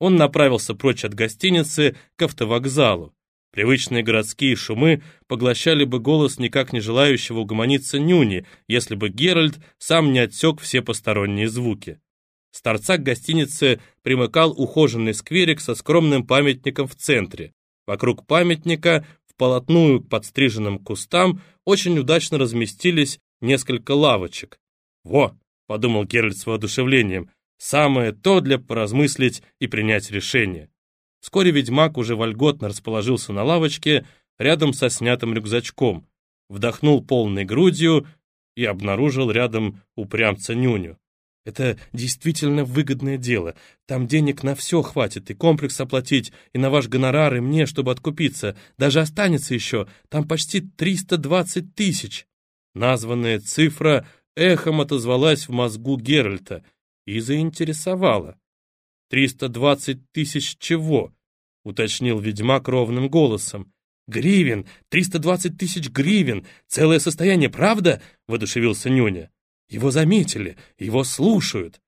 Он направился прочь от гостиницы к автовокзалу. Привычные городские шумы поглощали бы голос никак не желающего угомониться нюни, если бы Геральт сам не отсек все посторонние звуки. С торца к гостинице примыкал ухоженный скверик со скромным памятником в центре. Вокруг памятника, вполотную к подстриженным кустам, очень удачно разместились несколько лавочек. «Во!» — подумал Геральт с воодушевлением. «Самое то для поразмыслить и принять решение». Вскоре ведьмак уже вольготно расположился на лавочке рядом со снятым рюкзачком, вдохнул полной грудью и обнаружил рядом упрямца Нюню. Это действительно выгодное дело. Там денег на все хватит, и комплекс оплатить, и на ваш гонорар, и мне, чтобы откупиться. Даже останется еще. Там почти 320 тысяч. Названная цифра эхом отозвалась в мозгу Геральта и заинтересовала. «Триста двадцать чего?» — уточнил ведьмак ровным голосом. «Гривен! Триста двадцать тысяч гривен! Целое состояние, правда?» — воодушевился Нюня. «Его заметили, его слушают.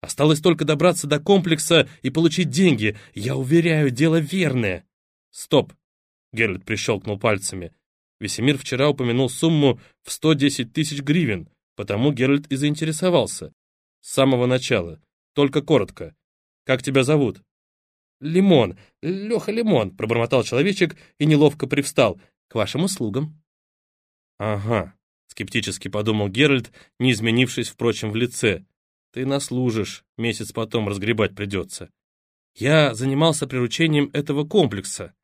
Осталось только добраться до комплекса и получить деньги. Я уверяю, дело верное». «Стоп!» — Геральт прищелкнул пальцами. Весемир вчера упомянул сумму в сто десять тысяч гривен, потому Геральт и заинтересовался. С самого начала, только коротко. Как тебя зовут?» «Лимон, Леха Лимон», — пробормотал человечек и неловко привстал. «К вашим услугам». «Ага», — скептически подумал Геральт, не изменившись, впрочем, в лице. «Ты наслужишь, месяц потом разгребать придется». «Я занимался приручением этого комплекса».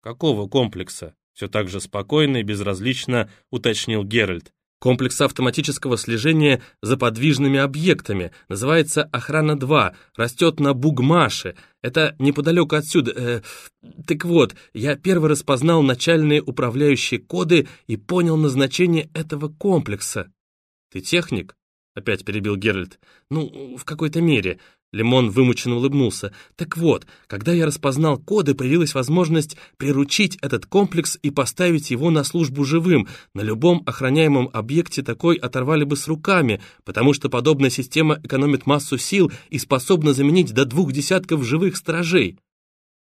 «Какого комплекса?» — все так же спокойно и безразлично уточнил Геральт. Комплекс автоматического слежения за подвижными объектами. Называется «Охрана-2». Растет на Бугмаше. Это неподалеку отсюда. Э, так вот, я первый распознал начальные управляющие коды и понял назначение этого комплекса. «Ты техник?» — опять перебил Геральт. «Ну, в какой-то мере. Лимон вымученно улыбнулся. «Так вот, когда я распознал коды, появилась возможность приручить этот комплекс и поставить его на службу живым. На любом охраняемом объекте такой оторвали бы с руками, потому что подобная система экономит массу сил и способна заменить до двух десятков живых сторожей».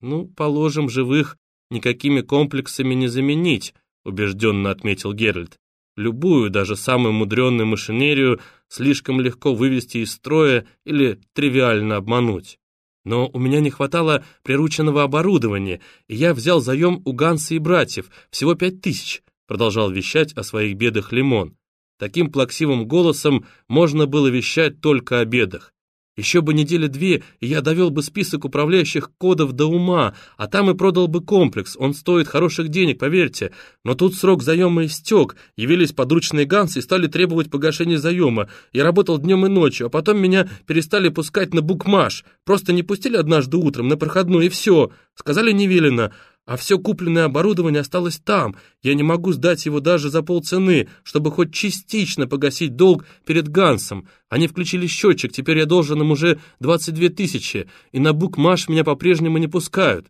«Ну, положим, живых никакими комплексами не заменить», убежденно отметил Геральт. Любую, даже самую мудреную машинерию слишком легко вывести из строя или тривиально обмануть. Но у меня не хватало прирученного оборудования, и я взял заем у Ганса и братьев, всего пять тысяч, продолжал вещать о своих бедах Лимон. Таким плаксивым голосом можно было вещать только о бедах. Еще бы недели две, и я довел бы список управляющих кодов до ума, а там и продал бы комплекс, он стоит хороших денег, поверьте. Но тут срок заема истек, явились подручные гансы и стали требовать погашения заема. Я работал днем и ночью, а потом меня перестали пускать на букмаш. Просто не пустили однажды утром на проходную, и все. Сказали не велено а все купленное оборудование осталось там. Я не могу сдать его даже за полцены, чтобы хоть частично погасить долг перед Гансом. Они включили счетчик, теперь я должен им уже 22 тысячи, и на букмаш меня по-прежнему не пускают».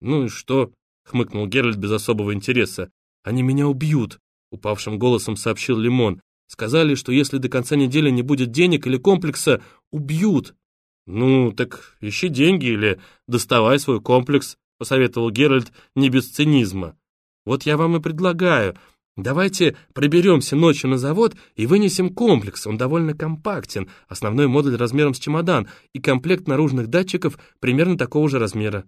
«Ну и что?» — хмыкнул Геральт без особого интереса. «Они меня убьют», — упавшим голосом сообщил Лимон. «Сказали, что если до конца недели не будет денег или комплекса, убьют». «Ну, так ищи деньги или доставай свой комплекс», посоветовал Геральт не без цинизма. «Вот я вам и предлагаю. Давайте проберемся ночью на завод и вынесем комплекс. Он довольно компактен, основной модуль размером с чемодан, и комплект наружных датчиков примерно такого же размера.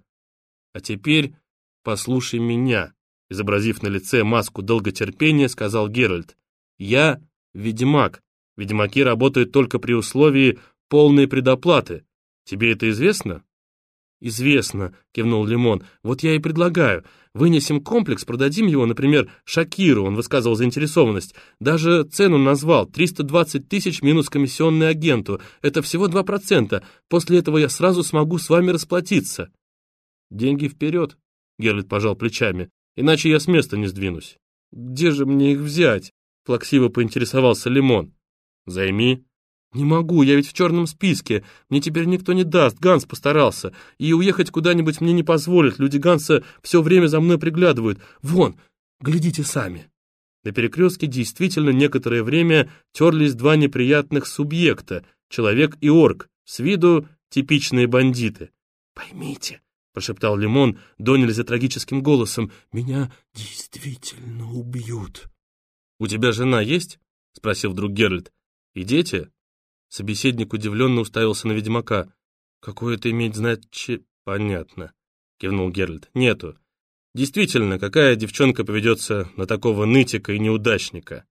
А теперь послушай меня», — изобразив на лице маску долготерпения, сказал Геральт. «Я ведьмак. Ведьмаки работают только при условии полной предоплаты. Тебе это известно?» «Известно», — кивнул Лимон. «Вот я и предлагаю. Вынесем комплекс, продадим его, например, Шакиру», — он высказывал заинтересованность. «Даже цену назвал. 320 тысяч минус комиссионный агенту. Это всего 2%. После этого я сразу смогу с вами расплатиться». «Деньги вперед», — Герлит пожал плечами. «Иначе я с места не сдвинусь». «Где же мне их взять?» — плаксиво поинтересовался Лимон. «Займи», «Не могу, я ведь в черном списке. Мне теперь никто не даст, Ганс постарался. И уехать куда-нибудь мне не позволят. Люди Ганса все время за мной приглядывают. Вон, глядите сами». На перекрестке действительно некоторое время терлись два неприятных субъекта, человек и орк, с виду типичные бандиты. «Поймите», — прошептал Лимон до нельзя трагическим голосом, «меня действительно убьют». «У тебя жена есть?» — спросил вдруг Геральт. «И дети?» Собеседник удивленно уставился на ведьмака. «Какое это имеет значение?» «Понятно», — кивнул Геральт. «Нету. Действительно, какая девчонка поведется на такого нытика и неудачника?»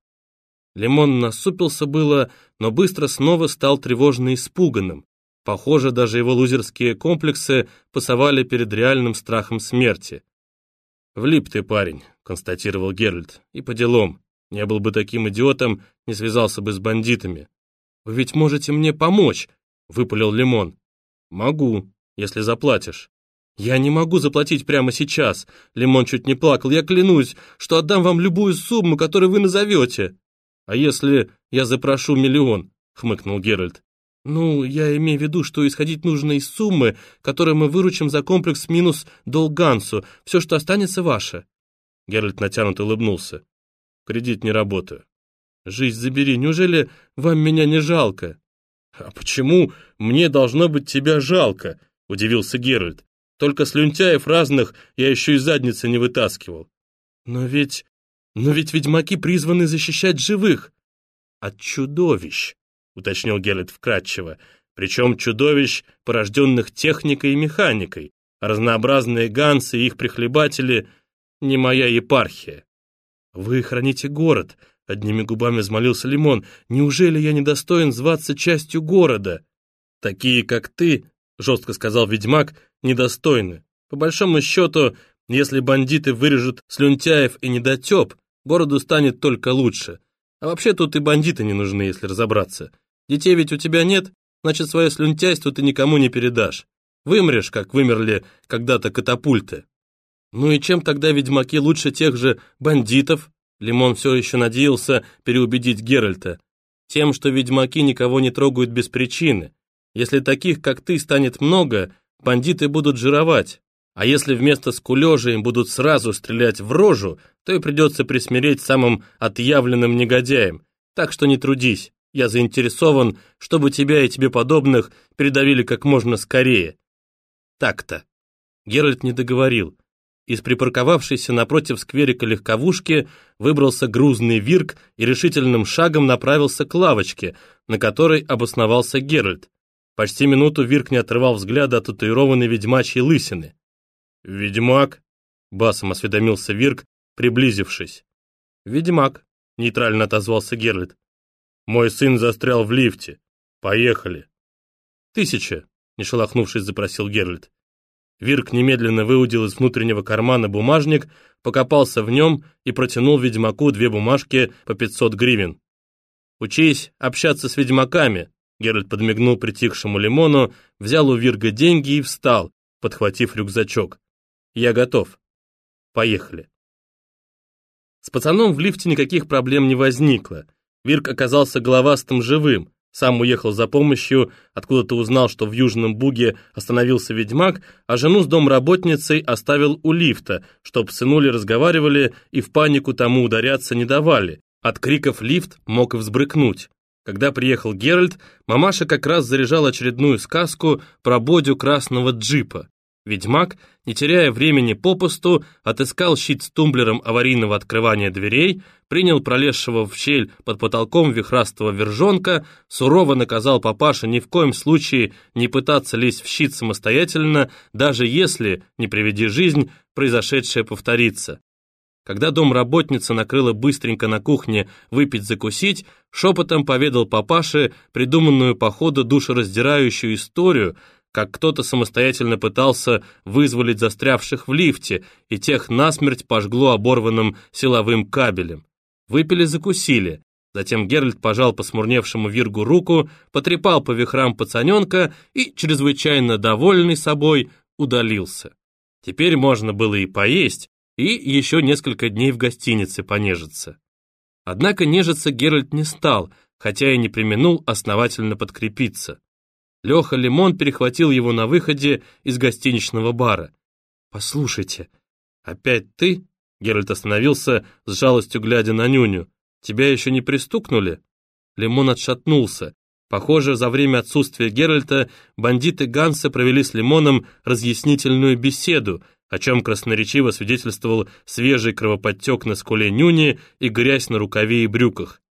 Лимон насупился было, но быстро снова стал тревожно испуганным. Похоже, даже его лузерские комплексы пасовали перед реальным страхом смерти. «Влип ты, парень», — констатировал Геральт, — «и по делам. Не был бы таким идиотом, не связался бы с бандитами». «Вы ведь можете мне помочь», — выпалил Лимон. «Могу, если заплатишь». «Я не могу заплатить прямо сейчас», — Лимон чуть не плакал. «Я клянусь, что отдам вам любую сумму, которую вы назовете». «А если я запрошу миллион?» — хмыкнул Геральт. «Ну, я имею в виду, что исходить нужно из суммы, которую мы выручим за комплекс минус долг. Все, что останется, ваше». Геральт натянуто улыбнулся. «Кредит не работает». «Жизнь забери, неужели вам меня не жалко?» «А почему мне должно быть тебя жалко?» — удивился Геральт. «Только слюнтяев разных я еще и задницы не вытаскивал». «Но ведь... но ведь ведьмаки призваны защищать живых». «От чудовищ», — уточнил Геральт вкратчиво. «Причем чудовищ, порожденных техникой и механикой. Разнообразные гансы и их прихлебатели — не моя епархия». «Вы храните город», — одними губами взмолился Лимон. «Неужели я недостоин зваться частью города?» «Такие, как ты», — жестко сказал ведьмак, — «недостойны. По большому счету, если бандиты вырежут слюнтяев и недотеп, городу станет только лучше. А вообще тут и бандиты не нужны, если разобраться. Детей ведь у тебя нет, значит, свое слюнтяйство ты никому не передашь. Вымрешь, как вымерли когда-то катапульты. Ну и чем тогда ведьмаки лучше тех же бандитов? Лимон все еще надеялся переубедить Геральта. Тем, что ведьмаки никого не трогают без причины. Если таких, как ты, станет много, бандиты будут жировать. А если вместо скулежа им будут сразу стрелять в рожу, то и придется присмиреть самым отъявленным негодяем. Так что не трудись. Я заинтересован, чтобы тебя и тебе подобных передавили как можно скорее. Так-то. Геральт не договорил. Из припарковавшейся напротив скверика легковушки выбрался грузный вирк и решительным шагом направился к лавочке, на которой обосновался Геральт. Почти минуту Вирк не отрывал взгляда от татуированной ведьмачьей лысины. «Ведьмак?» — басом осведомился Вирк, приблизившись. «Ведьмак», — нейтрально отозвался Геральт. Мой сын застрял в лифте. Поехали. Тысяча, не шелохнувшись, запросил Геральт. Вирк немедленно выудил из внутреннего кармана бумажник, покопался в нем и протянул ведьмаку две бумажки по 500 гривен. «Учись общаться с ведьмаками», — Геральт подмигнул притихшему лимону, взял у Вирга деньги и встал, подхватив рюкзачок. «Я готов. Поехали». С пацаном в лифте никаких проблем не возникло. Вирк оказался головастым живым, сам уехал за помощью, откуда-то узнал, что в Южном Буге остановился ведьмак, а жену с домработницей оставил у лифта, чтоб сынули разговаривали и в панику тому ударяться не давали. От криков лифт мог и взбрыкнуть. Когда приехал Геральт, мамаша как раз заряжала очередную сказку про бодю красного джипа. Ведьмак, не теряя времени попусту, отыскал щит с тумблером аварийного открывания дверей, принял пролезшего в щель под потолком вихрастого вержонка, сурово наказал папаша ни в коем случае не пытаться лезть в щит самостоятельно, даже если, не приведи жизнь, произошедшее повторится. Когда домработница накрыла быстренько на кухне выпить-закусить, шепотом поведал папаше придуманную по ходу душераздирающую историю, как кто-то самостоятельно пытался вызволить застрявших в лифте, и тех насмерть пожгло оборванным силовым кабелем. Выпили-закусили. Затем Геральт пожал посмурневшему Виргу руку, потрепал по вихрам пацаненка и, чрезвычайно довольный собой, удалился. Теперь можно было и поесть, и еще несколько дней в гостинице понежиться. Однако нежиться Геральт не стал, хотя и не применул основательно подкрепиться. Леха Лимон перехватил его на выходе из гостиничного бара. «Послушайте, опять ты?» Геральт остановился, с жалостью глядя на нюню. «Тебя еще не пристукнули?» Лимон отшатнулся. Похоже, за время отсутствия Геральта бандиты Ганса провели с Лимоном разъяснительную беседу, о чем красноречиво свидетельствовал свежий кровоподтек на скуле Нюни и грязь на рукаве и брюках.